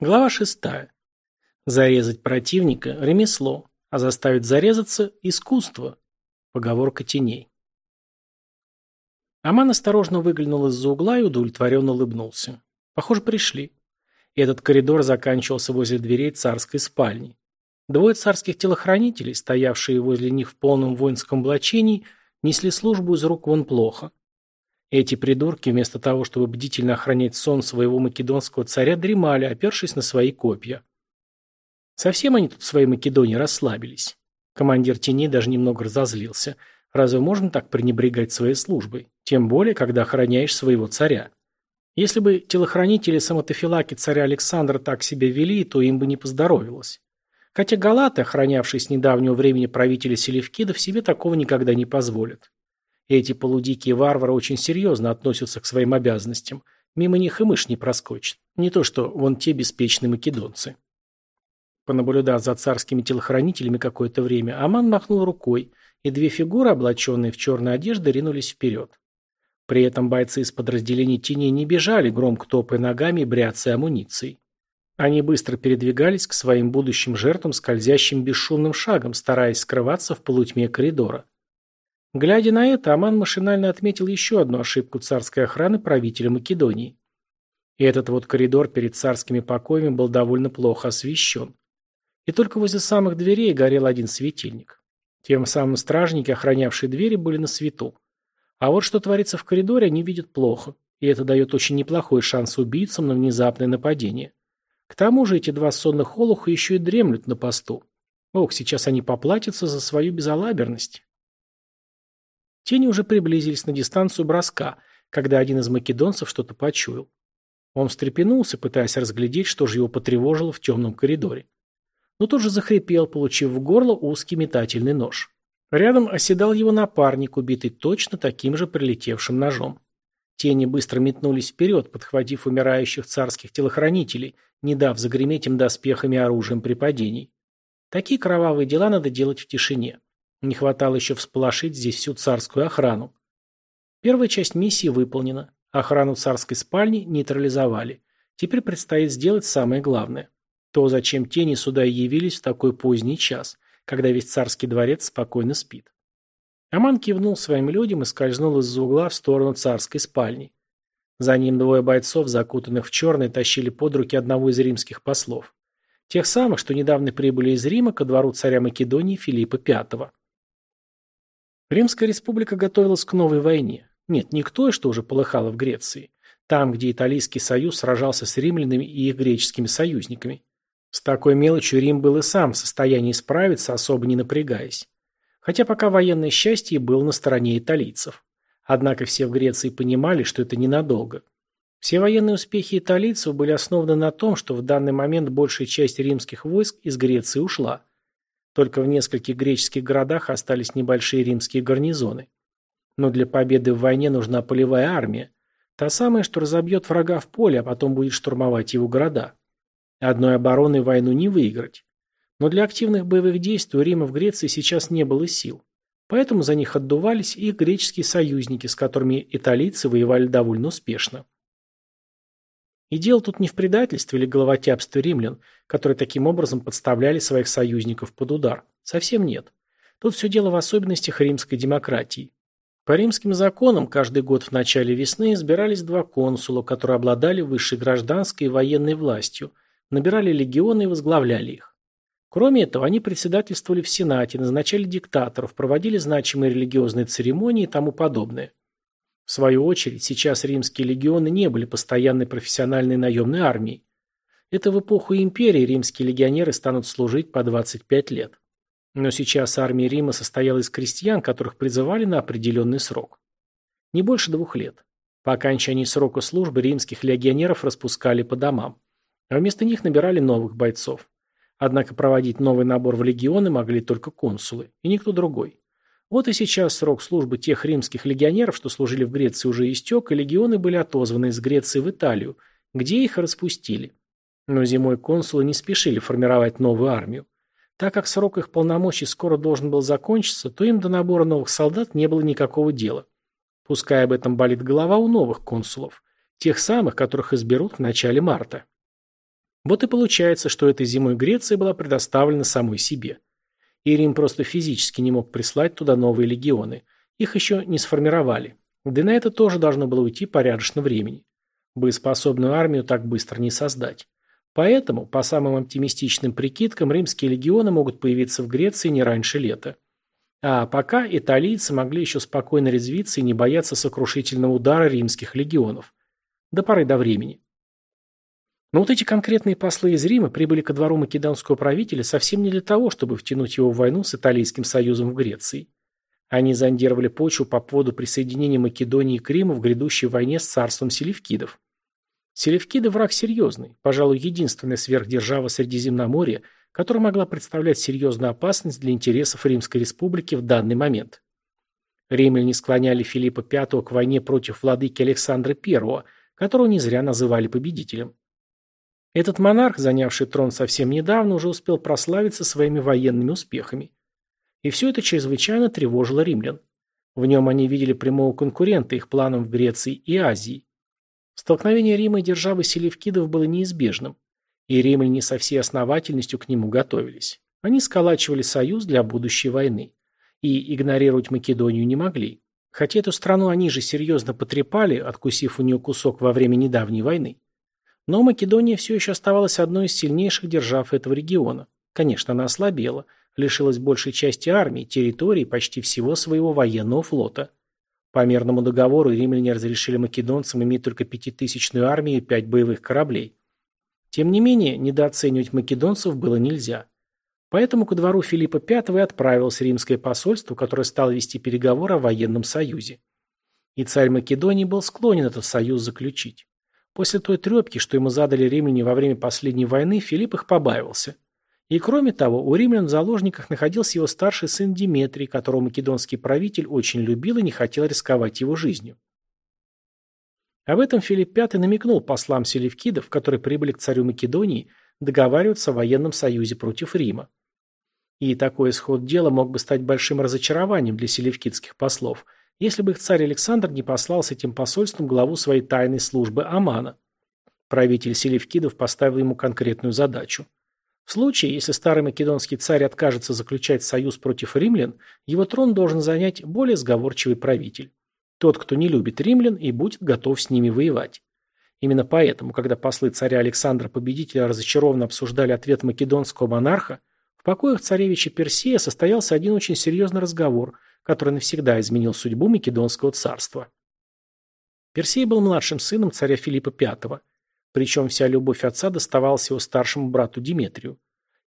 Глава шестая. Зарезать противника – ремесло, а заставить зарезаться – искусство. Поговорка теней. Аман осторожно выглянул из-за угла и удовлетворенно улыбнулся. Похоже, пришли. И этот коридор заканчивался возле дверей царской спальни. Двое царских телохранителей, стоявшие возле них в полном воинском облачении, несли службу из рук вон плохо. Эти придурки, вместо того, чтобы бдительно охранять сон своего македонского царя, дремали, опершись на свои копья. Совсем они тут в своей Македонии расслабились. Командир теней даже немного разозлился. Разве можно так пренебрегать своей службой? Тем более, когда охраняешь своего царя. Если бы телохранители самотофилаки царя Александра так себя вели, то им бы не поздоровилось. Хотя галаты, охранявшие с недавнего времени правителя Селевкидов, себе такого никогда не позволят. Эти полудикие варвары очень серьезно относятся к своим обязанностям. Мимо них и мышь не проскочит. Не то что вон те беспечные македонцы. Понаблюдав за царскими телохранителями какое-то время, Аман махнул рукой, и две фигуры, облаченные в черные одежды, ринулись вперед. При этом бойцы из подразделений теней не бежали, громко топая ногами и бряцая амуницией. Они быстро передвигались к своим будущим жертвам скользящим бесшумным шагом, стараясь скрываться в полутьме коридора. Глядя на это, Аман машинально отметил еще одну ошибку царской охраны правителя Македонии. И этот вот коридор перед царскими покоями был довольно плохо освещен. И только возле самых дверей горел один светильник. Тем самым стражники, охранявшие двери, были на свету. А вот что творится в коридоре, они видят плохо, и это дает очень неплохой шанс убийцам на внезапное нападение. К тому же эти два сонных олуха еще и дремлют на посту. Ох, сейчас они поплатятся за свою безалаберность. Тени уже приблизились на дистанцию броска, когда один из македонцев что-то почуял. Он встрепенулся, пытаясь разглядеть, что же его потревожило в темном коридоре. Но тут же захрипел, получив в горло узкий метательный нож. Рядом оседал его напарник, убитый точно таким же прилетевшим ножом. Тени быстро метнулись вперед, подхватив умирающих царских телохранителей, не дав загреметь им доспехами и оружием при падении. Такие кровавые дела надо делать в тишине. Не хватало еще всполошить здесь всю царскую охрану. Первая часть миссии выполнена. Охрану царской спальни нейтрализовали. Теперь предстоит сделать самое главное. То, зачем тени сюда явились в такой поздний час, когда весь царский дворец спокойно спит. Аман кивнул своим людям и скользнул из-за угла в сторону царской спальни. За ним двое бойцов, закутанных в черное, тащили под руки одного из римских послов. Тех самых, что недавно прибыли из Рима ко двору царя Македонии Филиппа V. Римская республика готовилась к новой войне. Нет, не к той, что уже полыхала в Греции. Там, где Италийский союз сражался с римлянами и их греческими союзниками. С такой мелочью Рим был и сам в состоянии справиться, особо не напрягаясь. Хотя пока военное счастье было на стороне италийцев. Однако все в Греции понимали, что это ненадолго. Все военные успехи италийцев были основаны на том, что в данный момент большая часть римских войск из Греции ушла. Только в нескольких греческих городах остались небольшие римские гарнизоны. Но для победы в войне нужна полевая армия. Та самая, что разобьет врага в поле, а потом будет штурмовать его города. Одной обороной войну не выиграть. Но для активных боевых действий у Рима в Греции сейчас не было сил. Поэтому за них отдувались их греческие союзники, с которыми италийцы воевали довольно успешно. И дело тут не в предательстве или головотяпстве римлян, которые таким образом подставляли своих союзников под удар. Совсем нет. Тут все дело в особенностях римской демократии. По римским законам каждый год в начале весны избирались два консула, которые обладали высшей гражданской и военной властью, набирали легионы и возглавляли их. Кроме этого, они председательствовали в Сенате, назначали диктаторов, проводили значимые религиозные церемонии и тому подобное. В свою очередь, сейчас римские легионы не были постоянной профессиональной наемной армией. Это в эпоху империи римские легионеры станут служить по 25 лет. Но сейчас армия Рима состояла из крестьян, которых призывали на определенный срок. Не больше двух лет. По окончании срока службы римских легионеров распускали по домам. А вместо них набирали новых бойцов. Однако проводить новый набор в легионы могли только консулы, и никто другой. Вот и сейчас срок службы тех римских легионеров, что служили в Греции, уже истек, и легионы были отозваны из Греции в Италию, где их распустили. Но зимой консулы не спешили формировать новую армию. Так как срок их полномочий скоро должен был закончиться, то им до набора новых солдат не было никакого дела. Пускай об этом болит голова у новых консулов, тех самых, которых изберут в начале марта. Вот и получается, что этой зимой Греция была предоставлена самой себе. И Рим просто физически не мог прислать туда новые легионы. Их еще не сформировали. Да и на это тоже должно было уйти порядочно времени. Боеспособную армию так быстро не создать. Поэтому, по самым оптимистичным прикидкам, римские легионы могут появиться в Греции не раньше лета. А пока италийцы могли еще спокойно резвиться и не бояться сокрушительного удара римских легионов. До поры до времени. Но вот эти конкретные послы из Рима прибыли ко двору македонского правителя совсем не для того, чтобы втянуть его в войну с Италийским союзом в Греции. Они зондировали почву по поводу присоединения Македонии к Риму в грядущей войне с царством селевкидов. Селевкиды – враг серьезный, пожалуй, единственная сверхдержава Средиземноморья, которая могла представлять серьезную опасность для интересов Римской республики в данный момент. Римляне склоняли Филиппа V к войне против владыки Александра I, которого не зря называли победителем. Этот монарх, занявший трон совсем недавно, уже успел прославиться своими военными успехами. И все это чрезвычайно тревожило римлян. В нем они видели прямого конкурента их планам в Греции и Азии. Столкновение Рима и державы Селевкидов было неизбежным, и римляне со всей основательностью к нему готовились. Они сколачивали союз для будущей войны. И игнорировать Македонию не могли. Хотя эту страну они же серьезно потрепали, откусив у нее кусок во время недавней войны. Но Македония все еще оставалась одной из сильнейших держав этого региона. Конечно, она ослабела, лишилась большей части армии, территории почти всего своего военного флота. По мирному договору римляне разрешили македонцам иметь только пятитысячную армию и пять боевых кораблей. Тем не менее, недооценивать македонцев было нельзя. Поэтому ко двору Филиппа V отправилось римское посольство, которое стало вести переговоры о военном союзе. И царь Македонии был склонен этот союз заключить. После той трепки, что ему задали римляне во время последней войны, Филипп их побаивался. И кроме того, у римлян в заложниках находился его старший сын Диметрий, которого македонский правитель очень любил и не хотел рисковать его жизнью. Об этом Филипп V намекнул послам селевкидов, которые прибыли к царю Македонии, договариваться о военном союзе против Рима. И такой исход дела мог бы стать большим разочарованием для селевкидских послов – если бы их царь Александр не послал с этим посольством главу своей тайной службы Амана. Правитель Селевкидов поставил ему конкретную задачу. В случае, если старый македонский царь откажется заключать союз против римлян, его трон должен занять более сговорчивый правитель. Тот, кто не любит римлян и будет готов с ними воевать. Именно поэтому, когда послы царя Александра Победителя разочарованно обсуждали ответ македонского монарха, в покоях царевича Персея состоялся один очень серьезный разговор, который навсегда изменил судьбу Македонского царства. Персей был младшим сыном царя Филиппа V, причем вся любовь отца доставалась его старшему брату Диметрию.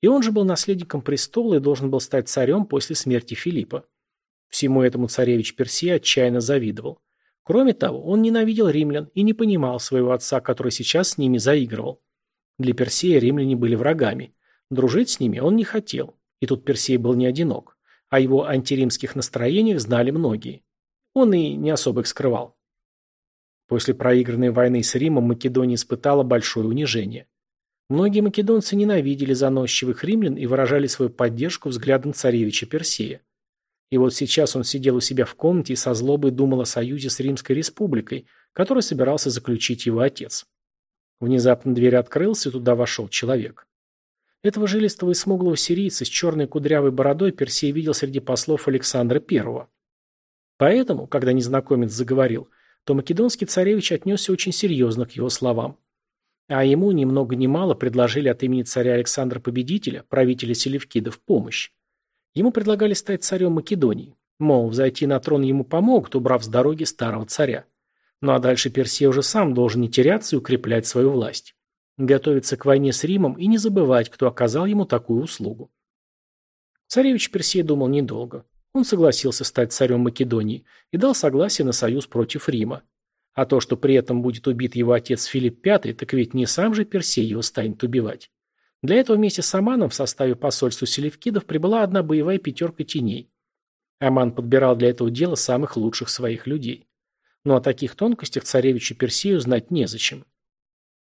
И он же был наследником престола и должен был стать царем после смерти Филиппа. Всему этому царевич Персей отчаянно завидовал. Кроме того, он ненавидел римлян и не понимал своего отца, который сейчас с ними заигрывал. Для Персея римляне были врагами. Дружить с ними он не хотел. И тут Персей был не одинок. О его антиримских настроениях знали многие. Он и не особо их скрывал. После проигранной войны с Римом Македония испытала большое унижение. Многие македонцы ненавидели заносчивых римлян и выражали свою поддержку взглядом царевича Персея. И вот сейчас он сидел у себя в комнате и со злобой думал о союзе с Римской республикой, который собирался заключить его отец. Внезапно дверь открылась, и туда вошел человек. Этого жилистого и смуглого сирийца с черной кудрявой бородой Персей видел среди послов Александра I. Поэтому, когда незнакомец заговорил, то македонский царевич отнесся очень серьезно к его словам. А ему ни много ни мало предложили от имени царя Александра Победителя, правителя Селевкидов, помощь. Ему предлагали стать царем Македонии. Мол, взойти на трон ему помогут, убрав с дороги старого царя. Ну а дальше Персей уже сам должен не теряться и укреплять свою власть готовиться к войне с Римом и не забывать, кто оказал ему такую услугу. Царевич Персей думал недолго. Он согласился стать царем Македонии и дал согласие на союз против Рима. А то, что при этом будет убит его отец Филипп V, так ведь не сам же Персей его станет убивать. Для этого вместе с Аманом в составе посольства Селевкидов прибыла одна боевая пятерка теней. Аман подбирал для этого дела самых лучших своих людей. Но о таких тонкостях царевичу Персею знать незачем.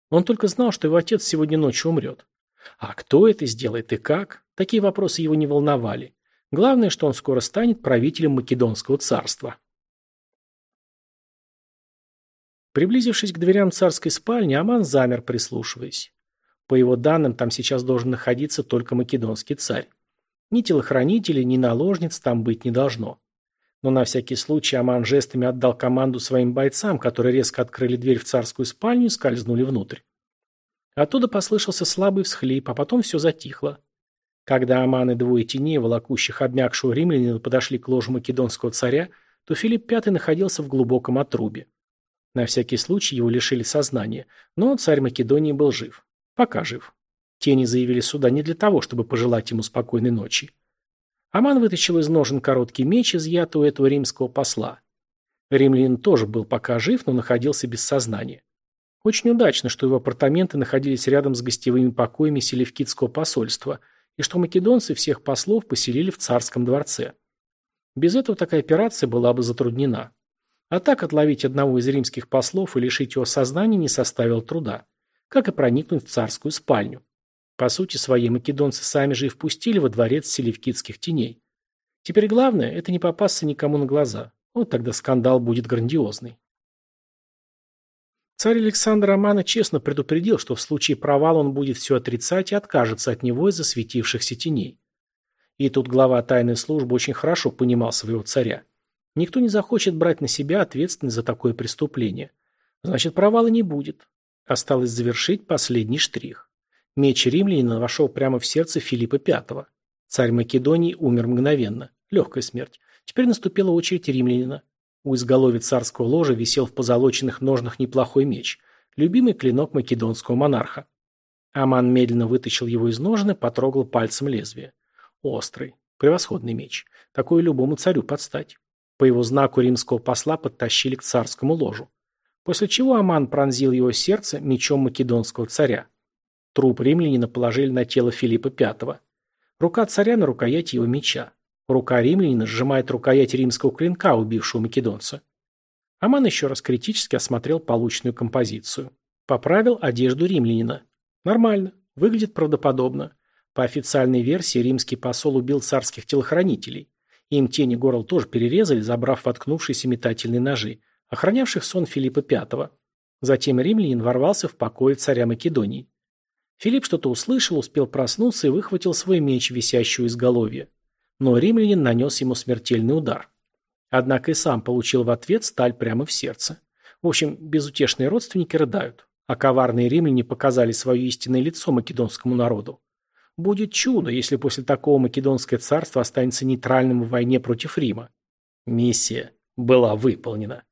Он только знал, что его отец сегодня ночью умрет. А кто это сделает и как? Такие вопросы его не волновали. Главное, что он скоро станет правителем Македонского царства. Приблизившись к дверям царской спальни, Аман замер, прислушиваясь. По его данным, там сейчас должен находиться только македонский царь. Ни телохранителей, ни наложниц там быть не должно. Но на всякий случай Аман жестами отдал команду своим бойцам, которые резко открыли дверь в царскую спальню и скользнули внутрь. Оттуда послышался слабый всхлип, а потом все затихло. Когда Аман и двое теней, волокущих обмякшего римлянина, подошли к ложу македонского царя, то Филипп V находился в глубоком отрубе. На всякий случай его лишили сознания, но царь Македонии был жив. Пока жив. Тени заявили сюда не для того, чтобы пожелать ему спокойной ночи. Аман вытащил из ножен короткий меч, изъятый у этого римского посла. Римлянин тоже был пока жив, но находился без сознания. Очень удачно, что его апартаменты находились рядом с гостевыми покоями Селевкидского посольства, и что македонцы всех послов поселили в царском дворце. Без этого такая операция была бы затруднена. А так отловить одного из римских послов и лишить его сознания не составило труда, как и проникнуть в царскую спальню. По сути своей, македонцы сами же и впустили во дворец селевкидских теней. Теперь главное – это не попасться никому на глаза. Вот тогда скандал будет грандиозный. Царь Александр Романа честно предупредил, что в случае провала он будет все отрицать и откажется от него из-за светившихся теней. И тут глава тайной службы очень хорошо понимал своего царя. Никто не захочет брать на себя ответственность за такое преступление. Значит, провала не будет. Осталось завершить последний штрих. Меч римлянина вошел прямо в сердце Филиппа V. Царь Македонии умер мгновенно. Легкая смерть. Теперь наступила очередь римлянина. У изголовья царского ложа висел в позолоченных ножнах неплохой меч. Любимый клинок македонского монарха. Аман медленно вытащил его из ножны, потрогал пальцем лезвие. Острый. Превосходный меч. Такой любому царю подстать. По его знаку римского посла подтащили к царскому ложу. После чего Аман пронзил его сердце мечом македонского царя. Труп римлянина положили на тело Филиппа V. Рука царя на рукоять его меча. Рука римлянина сжимает рукоять римского клинка, убившего македонца. Аман еще раз критически осмотрел полученную композицию. Поправил одежду римлянина. Нормально. Выглядит правдоподобно. По официальной версии, римский посол убил царских телохранителей. Им тени горл тоже перерезали, забрав воткнувшиеся метательные ножи, охранявших сон Филиппа V. Затем римлянин ворвался в покой царя Македонии. Филипп что-то услышал, успел проснуться и выхватил свой меч, висящий у изголовья. Но римлянин нанес ему смертельный удар. Однако и сам получил в ответ сталь прямо в сердце. В общем, безутешные родственники рыдают, а коварные римляне показали свое истинное лицо македонскому народу. Будет чудо, если после такого македонское царство останется нейтральным в войне против Рима. Миссия была выполнена.